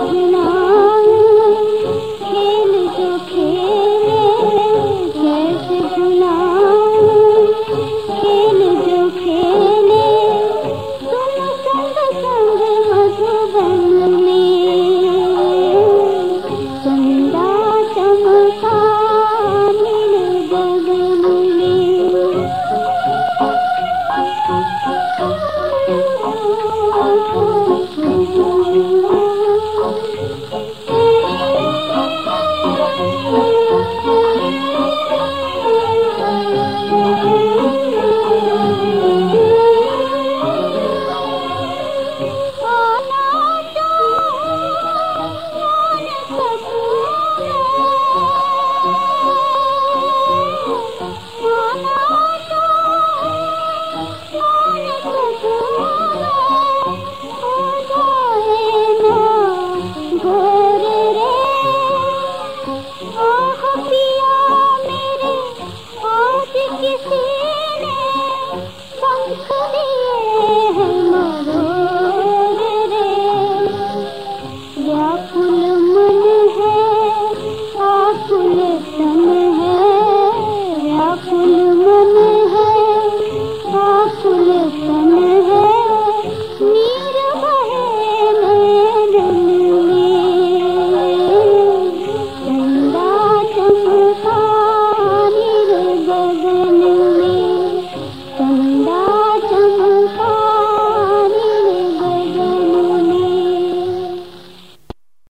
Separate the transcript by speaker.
Speaker 1: Oh.